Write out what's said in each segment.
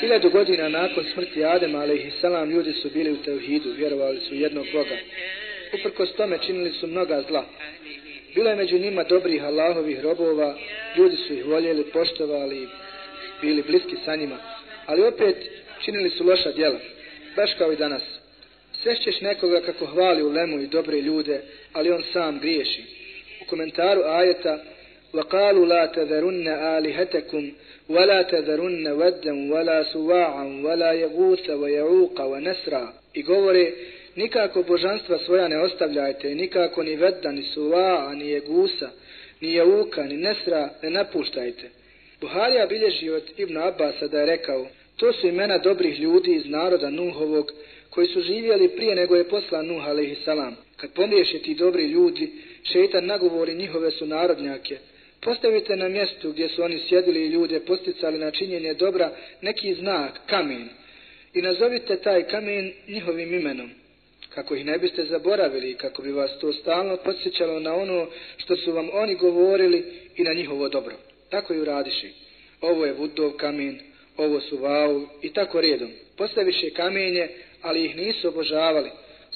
Hiljadu godina nakon smrti Adema, a.s. ljudi su bili u Teuhidu, vjerovali su jednog Boga. Uprkos tome činili su mnoga zla. Bilo je među njima dobrih Allahovih robova, ljudi su ih voljeli, poštovali, bili bliski sa njima. Ali opet činili su loša djela, baš kao i danas. Svešćeš nekoga kako hvali u lemu i dobre ljude, ali on sam griješi. U komentaru ajeta وقالوا لا تذرن آلهتكم ولا تذرن ودا ولا سواعا ولا يغوث ويعوق ونسرا i govore nikako božanstva svoja ne ostavljajte nikako ni vedda ni suva ni jegusa ni jauka ni nesra ne napuštajte Buharija bilježi od Ibn Abbasa da je rekao to su imena dobrih ljudi iz naroda Nuhovog koji su živjeli prije nego je poslan Nuh alaihi kad pomriješe ti dobri ljudi šeitan nagovori njihove su narodnjake Postavite na mjestu gdje su oni sjedili i ljude posticali na činjenje dobra neki znak, kamen. I nazovite taj kamen njihovim imenom. Kako ih ne biste zaboravili, kako bi vas to stalno podsjećalo na ono što su vam oni govorili i na njihovo dobro. Tako i uradiši. Ovo je Vudov kamen, ovo su Vau i tako redom. Postaviše kamenje, ali ih nisu obožavali.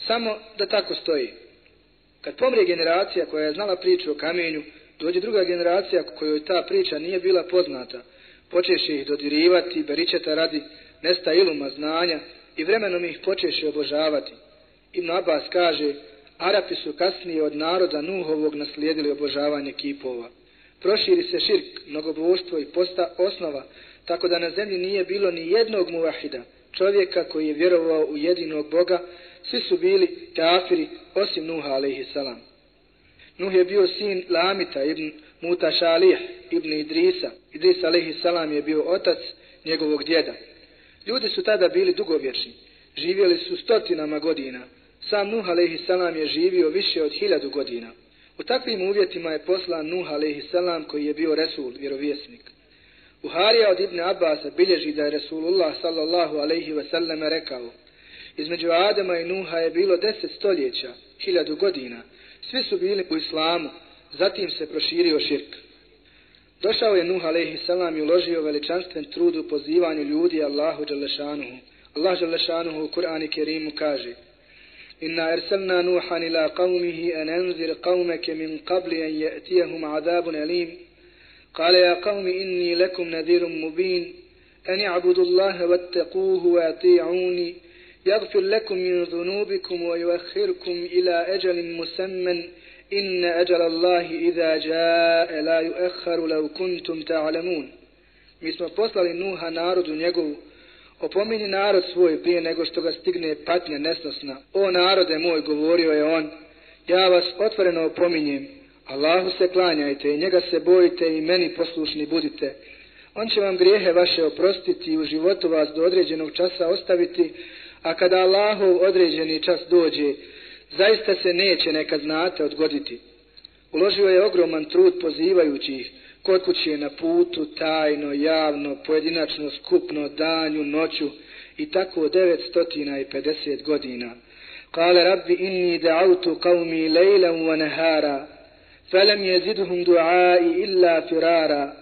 Samo da tako stoji. Kad pomrije generacija koja je znala priču o kamenju, dođe druga generacija kojoj ta priča nije bila poznata, počeše ih dodirivati, beričeta radi nesta iluma znanja i vremenom ih počeše obožavati. Ibn Abbas kaže, Arapi su kasnije od naroda Nuhovog naslijedili obožavanje kipova. Proširi se širk, mnogoboštvo i posta osnova, tako da na zemlji nije bilo ni jednog muvahida, čovjeka koji je vjerovao u jedinog Boga, svi su bili kafiri osim Nuha alaihi salam. Nuh je bio sin Lamita ibn Muta Šalih ibn Idrisa. Idris alaihi salam je bio otac njegovog djeda. Ljudi su tada bili dugovječni. Živjeli su stotinama godina. Sam Nuh alaihi salam je živio više od hiljadu godina. U takvim uvjetima je poslan Nuh alaihi salam koji je bio Resul, vjerovjesnik. Buharija od Ibn Abasa bilježi da je Resulullah sallallahu alaihi wasallam rekao Između Adama i Nuha je bilo deset stoljeća, hiljadu godina, Svi su bili u islamu, zatim se proširio širk. Došao je Nuh alaihi salam i uložio veličanstven trud u pozivanju ljudi Allahu Đalešanuhu. Allah Đalešanuhu u Kur'ani Kerimu kaže Inna erselna Nuhan ila qavmihi an enzir qavmeke min qabli an je'tijahum azabun alim. Kale ja qavmi inni lekum nadirum mubin. Ani i'budu Allahe vattaquhu wa. يغفر لكم من ذنوبكم ويؤخركم إلى أجل مسمى إن أجل الله إذا جاء لا يؤخر لو كنتم تعلمون Mi smo poslali Nuha narodu njegovu, opomini narod svoj prije nego što ga stigne patnja nesnosna. O narode moj, govorio je on, ja vas otvoreno opominjem, Allahu se klanjajte i njega se bojite i meni poslušni budite. On će vam grijehe vaše oprostiti i u životu vas do određenog časa ostaviti, a kada Allahov određeni čas dođe, zaista se neće neka znate odgoditi. Uložio je ogroman trud pozivajući ih, kod kuće na putu, tajno, javno, pojedinačno, skupno, danju, noću i tako 950 godina. Kale rabbi inni da'autu qavmi lejlam wa nahara, felem jeziduhum du'ai illa firara,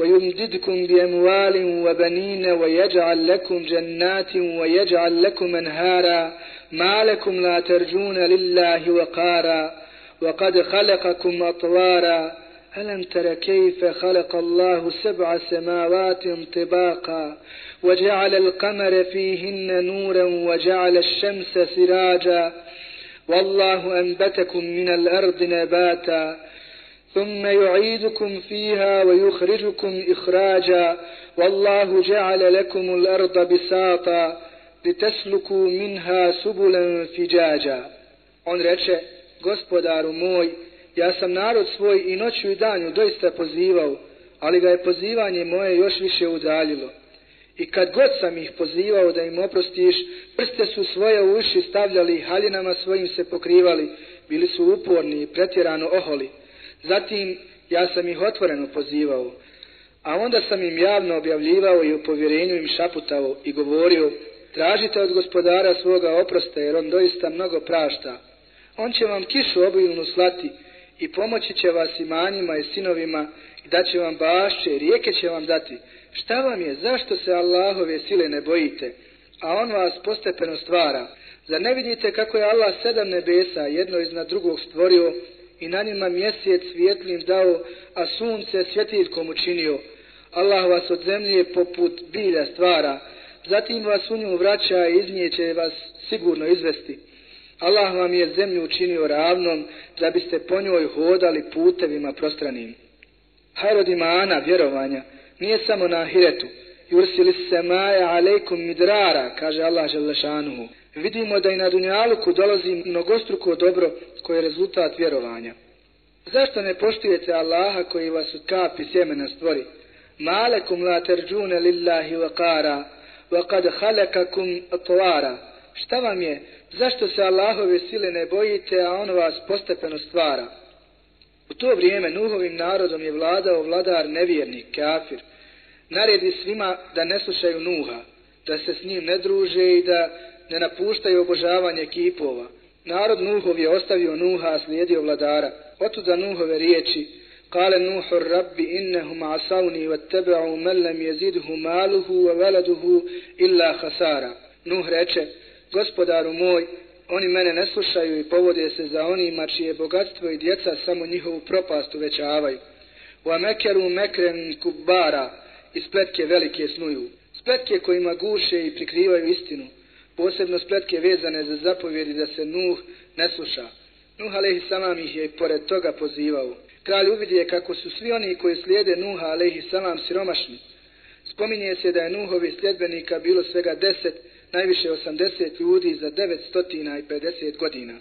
ويمددكم بأموال وبنين ويجعل لكم جنات ويجعل لكم أنهارا ما لكم لا ترجون لله وقارا وقد خلقكم أطوارا ألم تر كيف خلق الله سبع سماوات طباقا وجعل القمر فيهن نورا وجعل الشمس سراجا والله أنبتكم من الأرض نباتا ثم يعيدكم فيها ويخرجكم إخراجا والله جعل لكم الأرض بساطا لتسلكوا منها سبلا فجاجا On reče, gospodaru moj, ja sam narod svoj i noću i danju doista pozivao, ali ga je pozivanje moje još više udaljilo. I kad god sam ih pozivao da im oprostiš, prste su svoje uši stavljali, haljinama svojim se pokrivali, bili su uporni i pretjerano oholi. Zatim ja sam ih otvoreno pozivao, a onda sam im javno objavljivao i u povjerenju im šaputao i govorio, tražite od gospodara svoga oprosta jer on doista mnogo prašta. On će vam kišu obilnu slati i pomoći će vas imanjima i sinovima i daće vam bašće i rijeke će vam dati. Šta vam je, zašto se Allahove sile ne bojite? A on vas postepeno stvara. Zar ne vidite kako je Allah sedam nebesa jedno iznad drugog stvorio i na njima mjesec svjetlim dao, a sunce svjetiljkom učinio? Allah vas od zemlje poput bilja stvara, zatim vas u nju vraća i iz nje će vas sigurno izvesti. Allah vam je zemlju učinio ravnom, da biste po njoj hodali putevima prostranim. Hajrod imana, vjerovanja, nije samo na ahiretu. Jursili se maja alejkum midrara, kaže Allah želešanuhu. Vidimo da i na dunjaluku dolazi mnogostruko dobro koje je rezultat vjerovanja. Zašto ne poštujete Allaha koji vas od kapi sjemena stvori? Malekum la terđune lillahi wa kara, wa kad halekakum atvara. Šta vam je? Zašto se Allahove sile ne bojite, a on vas postepeno stvara? U to vrijeme Nuhovim narodom je vladao vladar nevjernik, kafir. Naredi svima da ne slušaju Nuha, da se s njim ne druže i da ne napuštaju obožavanje kipova. Narod Nuhov je ostavio Nuha, a slijedio vladara. Otuda Nuhove riječi, Kale Nuhu rabbi innehum asavni wa teba'u man lam jezidhu maluhu wa veleduhu illa hasara. Nuh reče, gospodaru moj, oni mene ne slušaju i povode se za onima čije bogatstvo i djeca samo njihovu propast uvećavaju. Wa mekeru mekren kubara i spletke velike snuju. Spletke kojima guše i prikrivaju istinu. Posebno spletke vezane za zapovjedi da se Nuh ne sluša. Nuh alaihi salam ih je pored toga pozivao. Kralj uvidije kako su svi oni koji slijede Nuha alaihi salam siromašni. Spominje se da je Nuhovi sljedbenika bilo svega deset, najviše osamdeset ljudi za devetstotina i pedeset godina.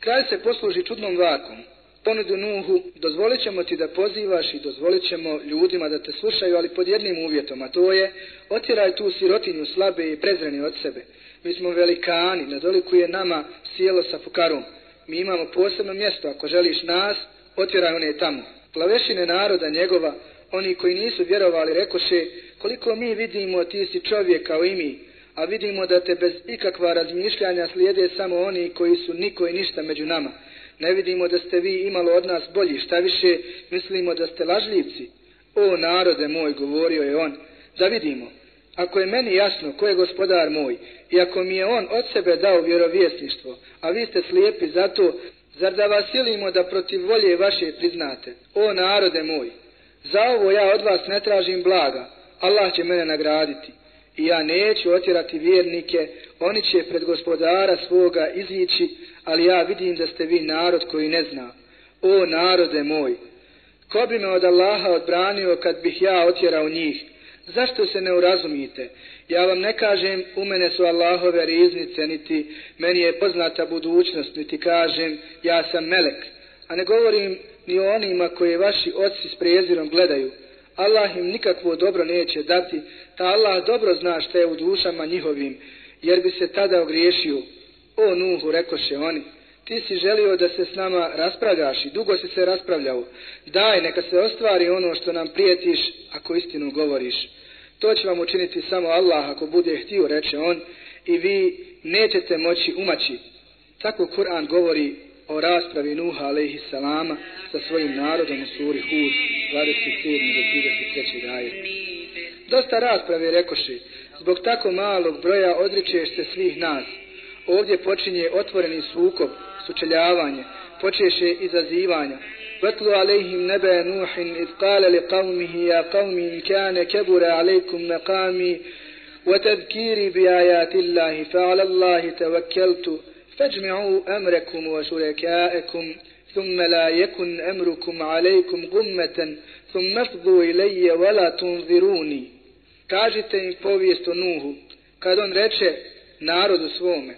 Kralj se posluži čudnom vakom. Ponudu Nuhu, dozvolit ćemo ti da pozivaš i dozvolit ćemo ljudima da te slušaju, ali pod jednim uvjetom, a to je, otjeraj tu sirotinju slabe i prezreni od sebe. Mi smo velikani, nadolikuje nama sjelo sa fukarom. Mi imamo posebno mjesto, ako želiš nas, otjeraj one tamo. Plavešine naroda njegova, oni koji nisu vjerovali, rekoše, koliko mi vidimo, ti si čovjek kao i mi, a vidimo da te bez ikakva razmišljanja slijede samo oni koji su niko i ništa među nama. Ne vidimo da ste vi imalo od nas bolji, šta više, mislimo da ste lažljivci. O narode moj, govorio je on, da vidimo. Ako je meni jasno ko je gospodar moj i ako mi je on od sebe dao vjerovjesništvo, a vi ste slijepi zato, zar da vas silimo da protiv volje vaše priznate? O narode moj, za ovo ja od vas ne tražim blaga, Allah će mene nagraditi i ja neću otjerati vjernike, oni će pred gospodara svoga izići, ali ja vidim da ste vi narod koji ne zna. O narode moj, ko bi me od Allaha odbranio kad bih ja otjerao njih? Zašto se ne urazumite? Ja vam ne kažem, u mene su Allahove riznice, niti meni je poznata budućnost, niti kažem, ja sam melek. A ne govorim ni o onima koje vaši oci s prezirom gledaju. Allah im nikakvo dobro neće dati, ta Allah dobro zna što je u dušama njihovim, jer bi se tada ogriješio. O Nuhu, rekoše oni, ti si želio da se s nama raspravljaš i dugo si se raspravljao. Daj, neka se ostvari ono što nam prijetiš, ako istinu govoriš. To će vam učiniti samo Allah ako bude htio, reče on, i vi nećete moći umaći. Tako Kur'an govori o raspravi Nuha alaihi salama sa svojim narodom u suri Hud 27. do 33. daje Dosta rasprave rekoši, zbog tako malog broja odričeš se svih nas. Ovdje počinje otvoreni sukob, sučeljavanje, počeše izazivanja. Vatlu alejhim nebe Nuhin id kale li qavmihi ja qavmi in kane kebure alejkum maqami wa tadkiri bi ajati Allahi fa ala Allahi tawakkeltu فاجمعوا أمركم وشركائكم ثم لا يكن أمركم عليكم غمة ثم افضوا إلي ولا تنظروني Kažite im povijest o Nuhu, kad on reče narodu svome,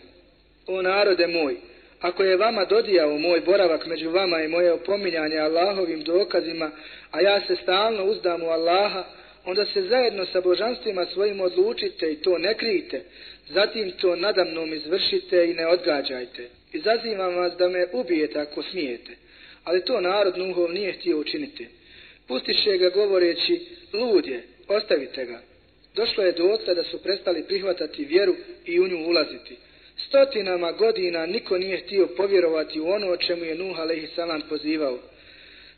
o narode moj, ako je vama dodijao moj boravak među vama i moje opominjanje Allahovim dokazima, a ja se stalno uzdam u Allaha, onda se zajedno sa božanstvima svojim odlučite i to ne krijte, zatim to nadamnom izvršite i ne odgađajte. Izazivam vas da me ubijete ako smijete, ali to narod Nuhov nije htio učiniti. Pustiše ga govoreći, lud je, ostavite ga. Došlo je do da su prestali prihvatati vjeru i u nju ulaziti. Stotinama godina niko nije htio povjerovati u ono o čemu je Nuh a.s. pozivao.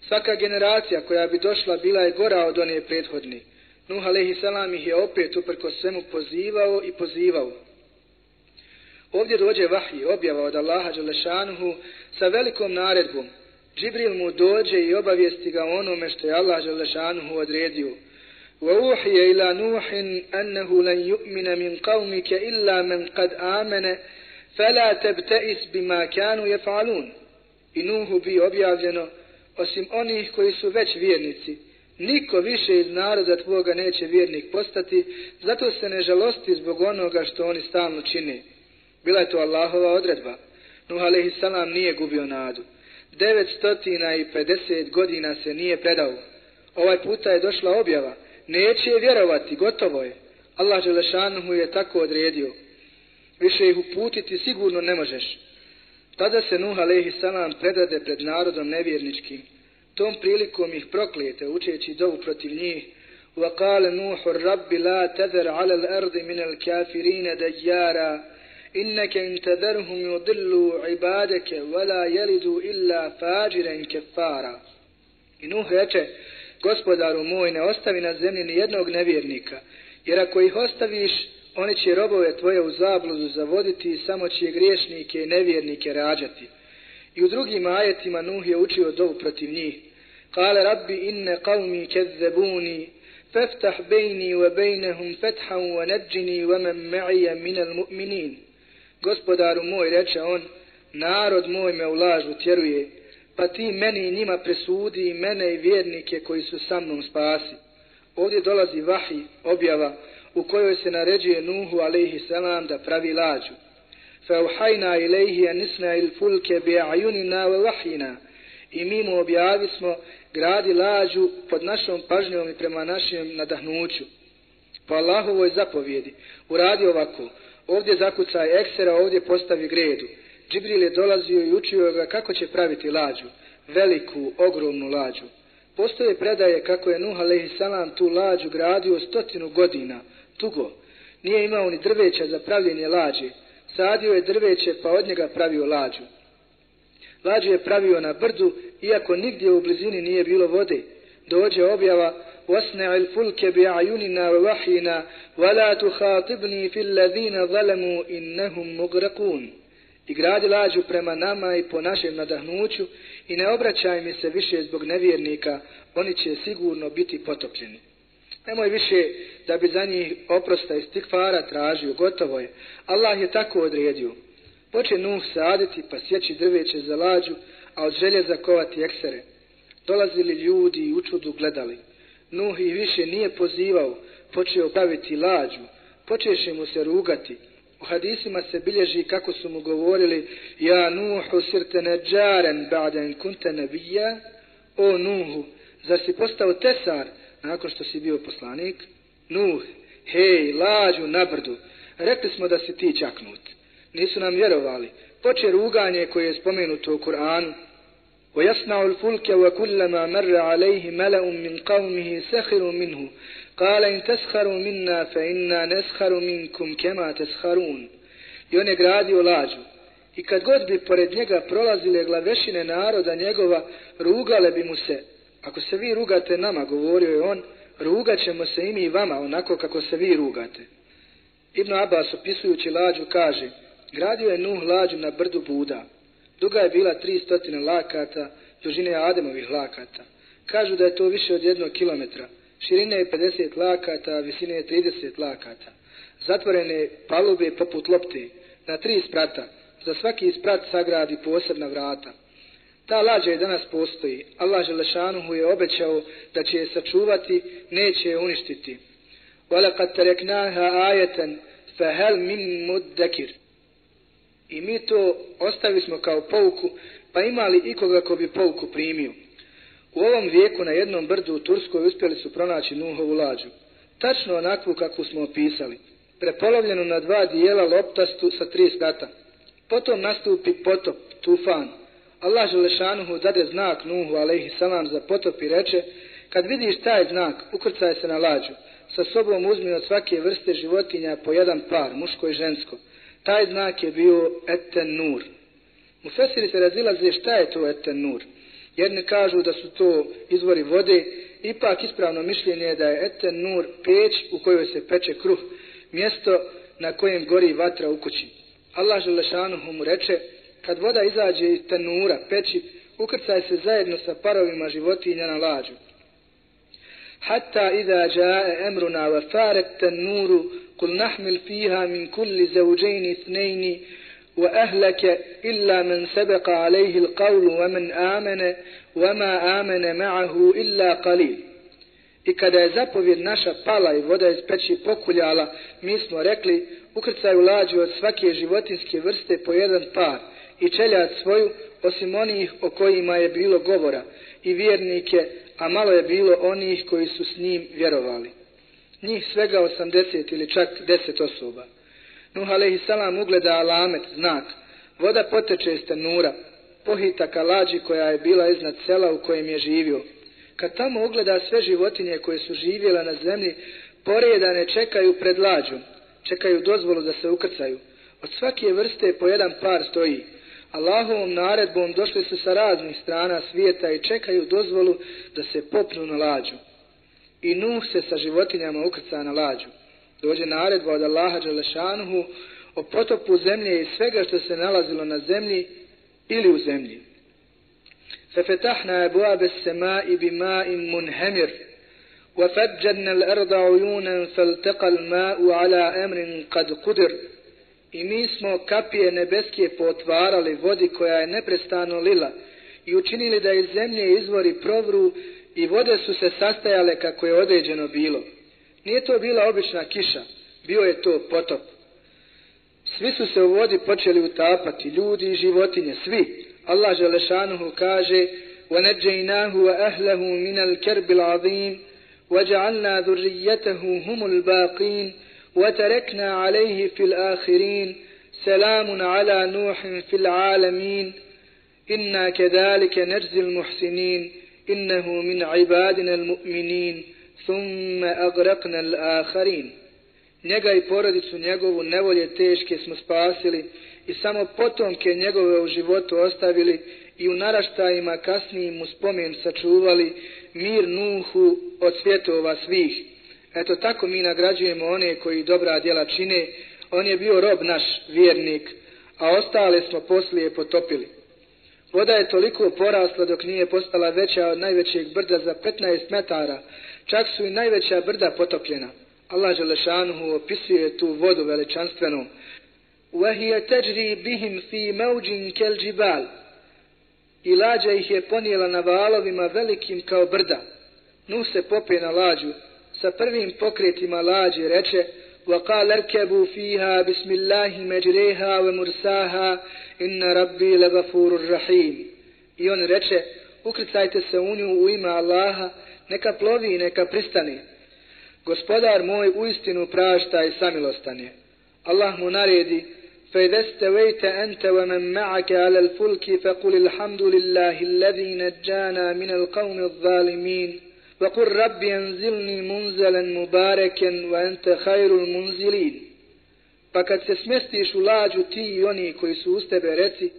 Svaka generacija koja bi došla bila je gora od one prethodni. Nuh a.s. ih je opet uprko svemu pozivao i pozivao. Ovdje dođe vahij, objava od Allaha Đelešanuhu, sa velikom naredbom. Džibril mu dođe i obavijesti ga onome što je Allah Đelešanuhu odredio. وأوحي إلى نوح أنه لن يؤمن من قومك إلا من قد آمن فلا تبتئس بما كانوا يفعلون I Nuhu bi objavljeno, osim onih koji su već vjernici, niko više iz naroda tvoga neće vjernik postati, zato se ne žalosti zbog onoga što oni stalno čine. Bila je to Allahova odredba. Nuh a.s. nije gubio nadu. 950 godina se nije predao. Ovaj puta je došla objava – neće vjerovati, gotovo je. Allah Želešanuhu je tako odredio. Više ih uputiti sigurno ne možeš. Tada se Nuh alaihi salam predade pred narodom nevjerničkim. Tom prilikom ih proklijete, učeći dovu protiv njih. وقال نوح الرب لا تذر على الأرض من الكافرين ديارا إنك إن تذرهم يضلوا عبادك ولا يلدوا إلا فاجرا كفارا I Nuh reče, gospodaru moj, ne ostavi na zemlji ni jednog nevjernika, jer ako ih ostaviš, oni će robove tvoje u zabludu zavoditi i samo će griješnike i nevjernike rađati. I u drugim ajetima Nuh je učio dovu protiv njih. Kale rabbi inne qavmi kezzebuni, feftah bejni wa bejnehum fethan ve neđini wa men me'ija minel mu'minin. Gospodaru moj, reče on, narod moj me u lažu tjeruje, pa ti meni i njima presudi i mene i vjernike koji su sa mnom spasi. Ovdje dolazi vahi, objava, u kojoj se naređuje Nuhu alaihi salam da pravi lađu. Fa uhajna ilaihi anisna il fulke bi ajunina wa vahina. I mi mu objavi smo gradi lađu pod našom pažnjom i prema našem nadahnuću. Po Allahovoj zapovjedi, uradi ovako, ovdje zakucaj eksera, ovdje postavi gredu. Džibril je dolazio i učio ga kako će praviti lađu, veliku, ogromnu lađu. Postoje predaje kako je Nuh a.s. tu lađu gradio stotinu godina, tugo. Nije imao ni drveća za pravljenje lađe. Sadio je drveće pa od njega pravio lađu. Lađu je pravio na brdu, iako nigdje u blizini nije bilo vode. Dođe objava, وَاسْنَعِ الْفُلْكَ بِعَيُنِنَا وَوَحِينَا وَلَا تُخَاطِبْنِي فِي الَّذِينَ ظَلَمُوا إِنَّهُمْ مُغْرَقُونَ i gradi lađu prema nama i po našem nadahnuću i ne obraćaj mi se više zbog nevjernika, oni će sigurno biti potopljeni. Nemoj više da bi za njih oprosta i stikfara tražio, gotovo je. Allah je tako odredio. Poče Nuh saditi pa sjeći drveće za lađu, a od želje zakovati eksere. Dolazili ljudi i učudu gledali. Nuh i više nije pozivao, počeo praviti lađu, počeše mu se rugati, U hadisima se bilježi kako su mu govorili Ja Nuhu sirte neđaren ba'den kunte nebija O Nuhu, zar si postao tesar nakon što si bio poslanik? Nuh, hej, lađu na brdu, rekli smo da si ti čaknut. Nisu nam vjerovali. Poče ruganje koje je spomenuto u Kur'anu. ويصنع الفلك وكلما مر عليه ملأ من قومه سخروا منه قال إن تسخروا منا فإنا نسخر منكم كما تسخرون I on je gradio lađu. I kad god bi pored njega prolazile glavešine naroda njegova, rugale bi mu se. Ako se vi rugate nama, govorio je on, rugat ćemo se i mi vama onako kako se vi rugate. Ibn Abbas opisujući lađu kaže, gradio je Nuh lađu na brdu Buda. Duga je bila 300 lakata, dužine Ademovih lakata. Kažu da je to više od jednog kilometra. Širine je 50 lakata, a visine je 30 lakata. Zatvorene palube poput lopte, na tri sprata. Za svaki sprat sagradi posebna vrata. Ta lađa je danas postoji. Allah Želešanuhu je obećao da će je sačuvati, neće je uništiti. وَلَقَدْ تَرَكْنَاهَا آيَةً فَهَلْ مِنْ مُدَّكِرٍ I mi to ostavili smo kao pouku, pa imali ikoga ko bi pouku primio. U ovom vijeku na jednom brdu u Turskoj uspjeli su pronaći Nuhovu lađu. Tačno onakvu kakvu smo opisali. Prepolovljenu na dva dijela loptastu sa tri skata. Potom nastupi potop, tufan. Allah Želešanuhu dade znak Nuhu alaihi salam za potop i reče kad vidiš taj znak, ukrcaj se na lađu. Sa sobom uzmi od svake vrste životinja po jedan par, muško i žensko. Taj znak je bio eten nur. U Fesiri se razilaze šta je to eten nur. Jedni kažu da su to izvori vode, ipak ispravno mišljenje je da je eten nur peć u kojoj se peče kruh, mjesto na kojem gori vatra u kući. Allah Želešanuhu mu reče, kad voda izađe iz tenura, peći, ukrcaj se zajedno sa parovima životinja na lađu. Hatta iza jae emruna wa faret tenuru, kul nahmil fiha min kulli zawjayn snejni, وأهلك إلا illa men عليه القول ومن wa men آمن wa ma قليل illa qalil. I kada je zapovjed naša pala i voda iz peći pokuljala, mi smo rekli, ukrcaju lađu od svake životinske vrste po jedan par i čeljat svoju, osim onih o kojima je bilo govora, i vjernike, a malo je bilo onih koji su s njim vjerovali. Njih svega 80 ili čak 10 osoba. Nuh a.s. ugleda alamet, znak. Voda poteče iz tenura, pohita ka lađi koja je bila iznad sela u kojem je živio. Kad tamo ugleda sve životinje koje su živjela na zemlji, poredane čekaju pred lađom, čekaju dozvolu da se ukrcaju. Od svake vrste po jedan par stoji. Allahovom naredbom došli su sa raznih strana svijeta i čekaju dozvolu da se popnu na lađu. I Nuh se sa životinjama ukrca na lađu Dođe naredba od Allaha Đalešanuhu o potopu zemlje i svega što se nalazilo na zemlji ili u zemlji. ففتحنا أبواب السماء بماء منهمر وفجرنا الأرض عيونا فالتقى الماء على أمر قد قدر I mi smo kapije nebeske potvarali vodi koja je neprestano lila i učinili da iz zemlje izvori provru i vode su se sastajale kako je određeno bilo. Nije to bila obična kiša, bio je to potop. Svi su se u vodi počeli utapati, ljudi i životinje, svi. Allah Želešanuhu kaže وَنَجَّيْنَاهُ وَأَهْلَهُ مِنَ الْكَرْبِ الْعَظِيمِ وَجَعَلْنَا ذُرِّيَّتَهُ هُمُ الْبَاقِينَ وتركنا عليه في الآخرين سلام على نوح في العالمين إنا كذلك نجزي المحسنين إنه من عبادنا المؤمنين thumme agrakne l'aharin. Njega i porodicu njegovu nevolje teške smo spasili i samo potomke njegove u životu ostavili i u naraštajima kasnijim mu spomen sačuvali mir nuhu od svjetova svih. Eto tako mi nagrađujemo one koji dobra djela čine. On je bio rob naš, vjernik, a ostale smo poslije potopili. Voda je toliko porasla dok nije postala veća od najvećeg brda za 15 metara, Čak su i najveća brda potopljena. Allah Želešanuhu opisuje tu vodu veličanstvenu. وَهِيَ تَجْرِي بِهِمْ فِي مَوْجٍ كَلْجِبَالِ I lađa ih je ponijela na valovima velikim kao brda. Nu se popije na lađu, sa prvim pokretima lađe reče وقال اركبوا فيها بسم الله مجريها ومرساها إن ربي لغفور رحيم I on reče, ukrcajte se u nju u ime Allaha, neka plovi i neka pristane. Gospodar moj u istinu prašta i samilostanje. Allah mu naredi, فَإِذَا اسْتَوَيْتَ أَنْتَ وَمَنْ مَعَكَ عَلَى الْفُلْكِ فَقُلِ الْحَمْدُ لِلَّهِ الَّذِي نَجَّانَا مِنَ الْقَوْمِ الظَّالِمِينَ وقل رب ينزلني منزلا مباركا وانت خير المنزلين pa kad se smestiš u lađu ti i oni koji su uz tebe reci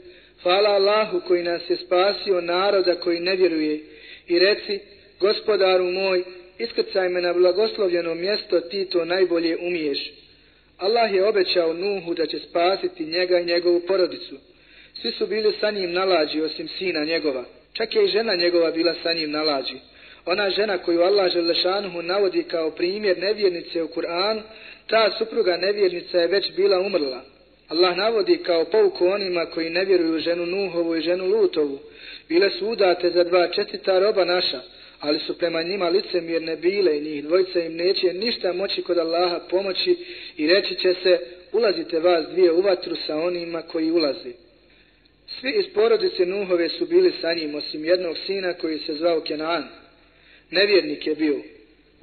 hvala Allahu koji nas je spasio naroda koji ne vjeruje i reci gospodaru moj iskrcaj me na blagoslovljeno mjesto ti to najbolje umiješ. Allah je obećao Nuhu da će spasiti njega i njegovu porodicu. Svi su bili sa njim na lađi osim sina njegova. Čak je i žena njegova bila sa njim na lađi. Ona žena koju Allah Želešanuhu navodi kao primjer nevjernice u Kur'an, ta supruga nevjernica je već bila umrla. Allah navodi kao pouku onima koji ne vjeruju ženu Nuhovu i ženu Lutovu. Bile su udate za dva četita roba naša, ali su prema njima licemjerne bile i njih dvojica im neće ništa moći kod Allaha pomoći i reći će se ulazite vas dvije u vatru sa onima koji ulazi. Svi iz porodice Nuhove su bili sa njim, osim jednog sina koji se zvao Kenan. Nevjernik je bio.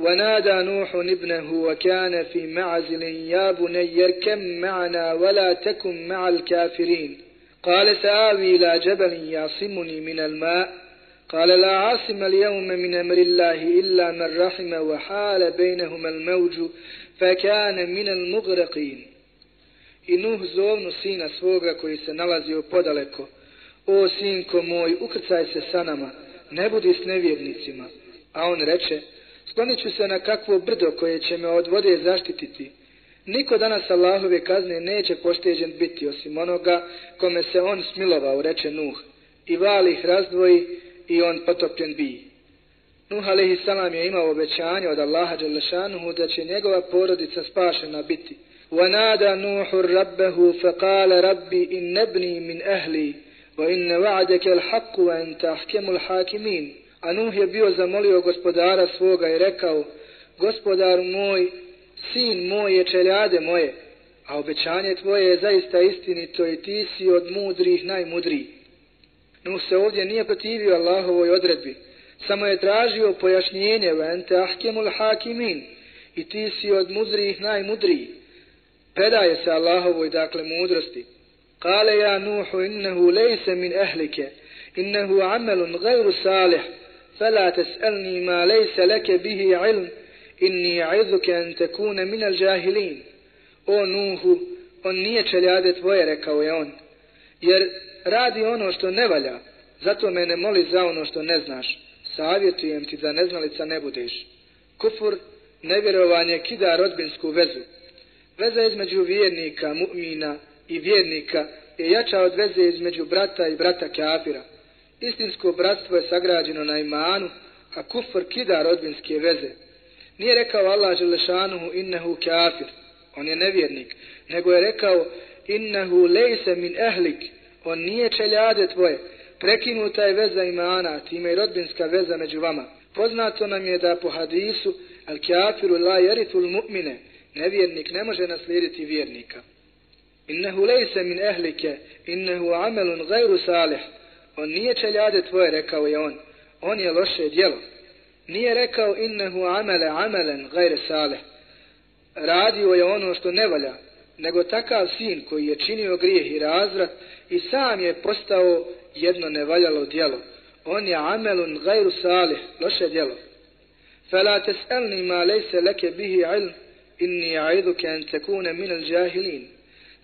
ونادى نوح ابنه وكان في معزل يا بني اركم معنا ولا تكن مع الكافرين قال سآوي إلى جبل يعصمني من الماء قال لا عاصم اليوم من أمر الله إلا من رحم وحال بينهما الموج فكان من المغرقين I Nuh zovnu sina svoga koji se nalazio podaleko. O sinko moj, ukrcaj se sa nama, ne budi s nevjernicima. A on reče, sklonit ću se na kakvo brdo koje će me od vode zaštititi. Niko danas Allahove kazne neće pošteđen biti osim onoga kome se on smilovao, reče Nuh. I vali ih razdvoji i on potopljen bi. Nuh alaihi salam je imao obećanje od Allaha Đalešanuhu da će njegova porodica spašena biti. ونادى نوح ربه فقال ربي إن ابني من أهلي وإن وعدك الحق وأنت أحكم الحاكمين A Nuh je bio zamolio gospodara svoga i rekao, gospodar moj, sin moj je čeljade moje, a obećanje tvoje je zaista istinito i ti si od mudrih najmudriji. da mu se ovdje nije protivio Allahovoj odredbi, samo je tražio pojašnjenje vente ahkemul hakimin i ti si od mudrih najmudriji. Predaje se Allahovoj dakle mudrosti. Kale ja Nuhu innehu lejse min ehlike, innehu amelun gajru salih, fela tes elni ma lejse leke bihi ilm, inni aizuke en tekune minel džahilin. O Nuhu, on nije čeljade tvoje, rekao je on. Jer radi ono što ne valja, zato me ne moli za ono što ne znaš. Savjetujem ti da neznalica ne budeš. Kufur, nevjerovanje, kida rodbinsku vezu. Veza između vjernika, mu'mina i vjernika je jača od veze između brata i brata kafira. Istinsko bratstvo je sagrađeno na imanu, a kufr kida rodbinske veze. Nije rekao Allah Želešanuhu innehu kafir, on je nevjernik, nego je rekao innehu lejse min ehlik, on nije čeljade tvoje, prekinuta je veza imana, time i rodbinska veza među vama. Poznato nam je da po hadisu al kafiru la jeritul mu'mine, nevjernik ne može naslijediti vjernika. Innehu lejse min ehlike, innehu amelun gajru salih, On nije čeljade tvoje, rekao je on. On je loše djelo. Nije rekao innehu amele amelen gajre salih. Radio je ono što ne valja, nego takav sin koji je činio grijeh i razvrat i sam je postao jedno nevaljalo djelo. On je amelun gajru salih, loše djelo. Fela tes'elni ma lejse leke bihi ilm, inni a'iduke en tekune minel džahilin.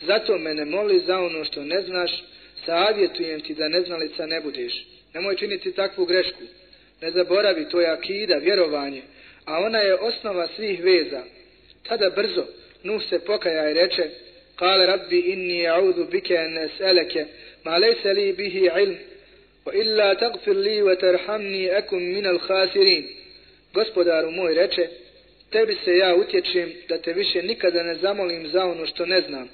Zato me ne moli za ono što ne znaš, savjetujem ti da neznalica ne budeš. Nemoj činiti takvu grešku. Ne zaboravi, to je akida, vjerovanje, a ona je osnova svih veza. Tada brzo, Nuh se pokaja i reče, Kale rabbi inni a'udhu bike en es'eleke, ma lejse li bihi ilm, wa illa tagfir li wa tarhamni akum min al khasirin. Gospodaru moj reče, tebi se ja utječem da te više nikada ne zamolim za ono što ne znam.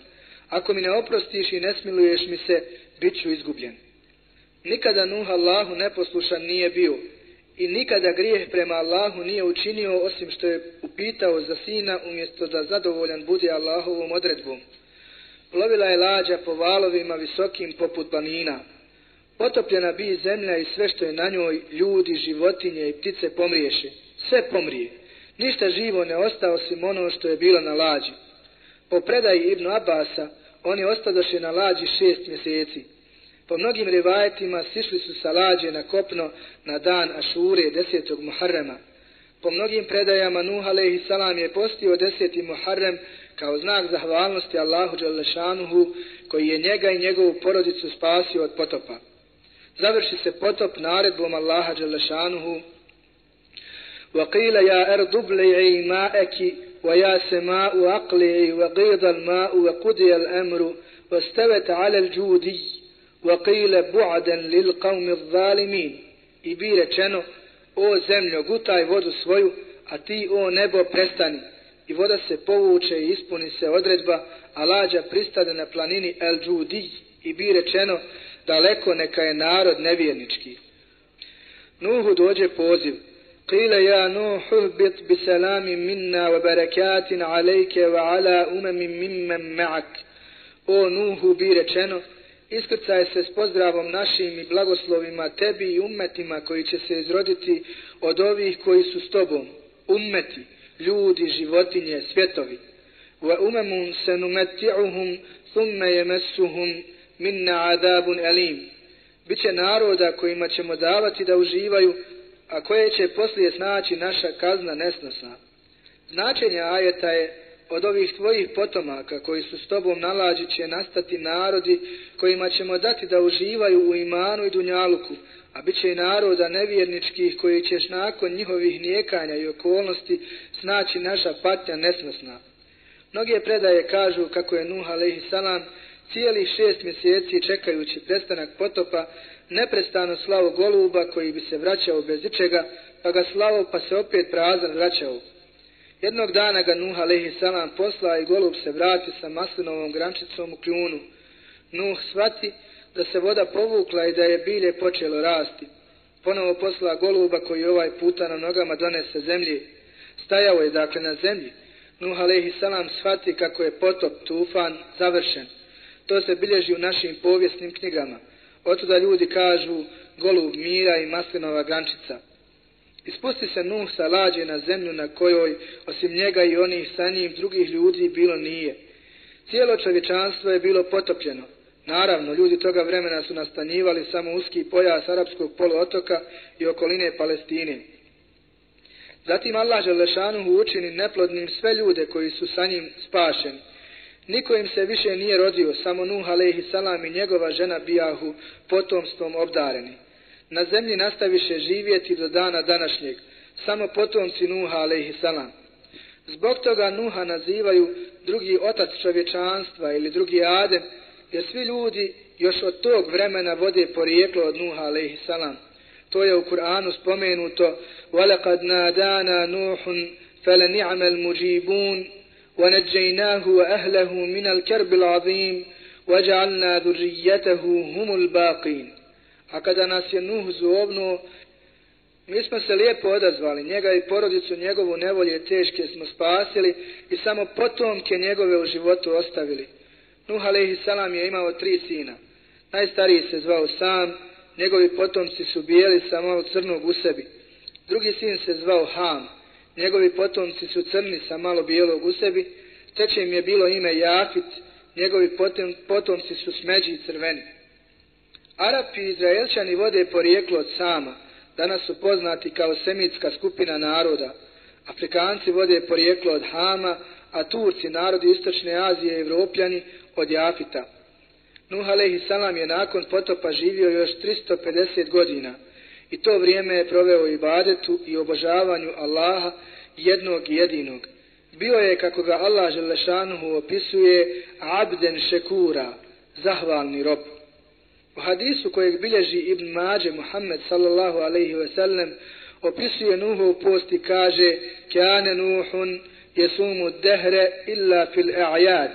Ako mi ne oprostiš i ne smiluješ mi se, bit ću izgubljen. Nikada Nuh Allahu neposlušan nije bio i nikada grijeh prema Allahu nije učinio osim što je upitao za sina umjesto da zadovoljan bude Allahovom odredbom. Plovila je lađa po valovima visokim poput planina. Potopljena bi zemlja i sve što je na njoj, ljudi, životinje i ptice pomriješe. Sve pomrije. Ništa živo ne ostao osim ono što je bilo na lađi. Po predaji Ibnu Abasa, oni ostadoše na lađi šest mjeseci. Po mnogim rivajetima sišli su sa lađe na kopno na dan Ašure desetog Muharrema. Po mnogim predajama Nuh alaihi salam je postio deseti Muharrem kao znak zahvalnosti Allahu Đalešanuhu koji je njega i njegovu porodicu spasio od potopa. Završi se potop naredbom Allaha Đalešanuhu وقيل يا أرض ابلعي ماءك ويا سماء أقلعي وغيض الماء وقضي الأمر واستوت على الجودي وقيل بعدا للقوم الظالمين i bi rečeno o zemljo gutaj vodu svoju a ti o nebo prestani i voda se povuče i ispuni se odredba a lađa pristade na planini El Džudi i bi rečeno daleko neka je narod nevjernički Nuhu dođe poziv قيل يا نوح اهبط بسلام منا وبركات عليك وعلى أمم ممن معك O Nuhu bi rečeno, Iskrcaj se s pozdravom našim i blagoslovima tebi i ummetima koji će se izroditi od ovih koji su s tobom. Ummeti, ljudi, životinje, svjetovi. Wa umemun se numeti'uhum thumme jemesuhum minna adabun elim. Biće naroda kojima ćemo davati da uživaju, a koje će poslije snaći naša kazna nesnosna. Značenje ajeta je od ovih tvojih potomaka koji su s tobom nalađi će nastati narodi kojima ćemo dati da uživaju u imanu i dunjaluku, a bit će i naroda nevjerničkih koji ćeš nakon njihovih nijekanja i okolnosti snaći naša patnja nesnosna. Mnoge predaje kažu kako je Nuh a.s. cijeli šest mjeseci čekajući prestanak potopa neprestano slavo goluba koji bi se vraćao bez ičega, pa ga slavo pa se opet prazan vraćao. Jednog dana ga Nuh alaihi salam posla i golub se vrati sa maslinovom grančicom u kljunu. Nuh shvati da se voda povukla i da je bilje počelo rasti. Ponovo posla goluba koji ovaj puta na nogama donese zemlje. Stajao je dakle na zemlji. Nuh alaihi salam shvati kako je potop tufan završen. To se bilježi u našim povijesnim knjigama. Otuda ljudi kažu golub mira i maslinova grančica. Ispusti se Nuh sa lađe na zemlju na kojoj, osim njega i onih sa njim, drugih ljudi bilo nije. Cijelo čovječanstvo je bilo potopljeno. Naravno, ljudi toga vremena su nastanjivali samo uski pojas arapskog poluotoka i okoline Palestine. Zatim Allah Želešanu učini neplodnim sve ljude koji su sa njim spašeni. Niko im se više nije rodio, samo Nuh alaihi salam i njegova žena bijahu potomstvom obdareni na zemlji nastaviše živjeti do dana današnjeg, samo potomci Nuha alaihi salam. Zbog toga Nuha nazivaju drugi otac čovječanstva ili drugi Adem, jer svi ljudi još od tog vremena vode porijeklo od Nuha alaihi salam. To je u Kur'anu spomenuto وَلَقَدْ نَادَانَا نُوحٌ فَلَنِعْمَ الْمُجِيبُونَ وَنَجَّيْنَاهُ وَأَهْلَهُ مِنَ الْكَرْبِ الْعَظِيمِ وَجَعَلْنَا ذُرِّيَّتَهُ هُمُ الْبَاقِينَ A kada nas je Nuh zovnuo, mi smo se lijepo odazvali, njega i porodicu njegovu nevolje teške smo spasili i samo potomke njegove u životu ostavili. Nuh a.s. je imao tri sina. Najstariji se zvao Sam, njegovi potomci su bijeli sa malo crnog u sebi. Drugi sin se zvao Ham, njegovi potomci su crni sa malo bijelog u sebi. Treće im je bilo ime Jafit, njegovi potomci su smeđi i crveni. Arapi i Izraelčani vode porijeklo od sama, danas su poznati kao semitska skupina naroda. Afrikanci vode porijeklo od Hama, a Turci, narodi Istočne Azije i Evropljani, od Jafita. Nuh Alehi Salam je nakon potopa živio još 350 godina i to vrijeme je proveo i badetu i obožavanju Allaha jednog i jedinog. Bio je, kako ga Allah Želešanuhu opisuje, abden šekura, zahvalni rob. U hadisu kojeg bilježi Ibn Mađe Muhammed sallallahu alaihi ve sellem opisuje Nuhu post i kaže Kjane Nuhun jesumu dehre illa fil e'ajad.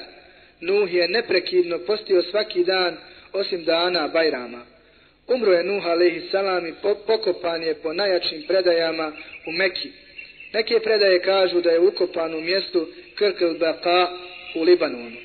Nuh je neprekidno postio svaki dan osim dana Bajrama. Umro je Nuh alaihi salam i pokopan je po najjačim predajama u Mekki. Neke predaje kažu da je ukopan u mjestu Krkl Baqa u Libanonu.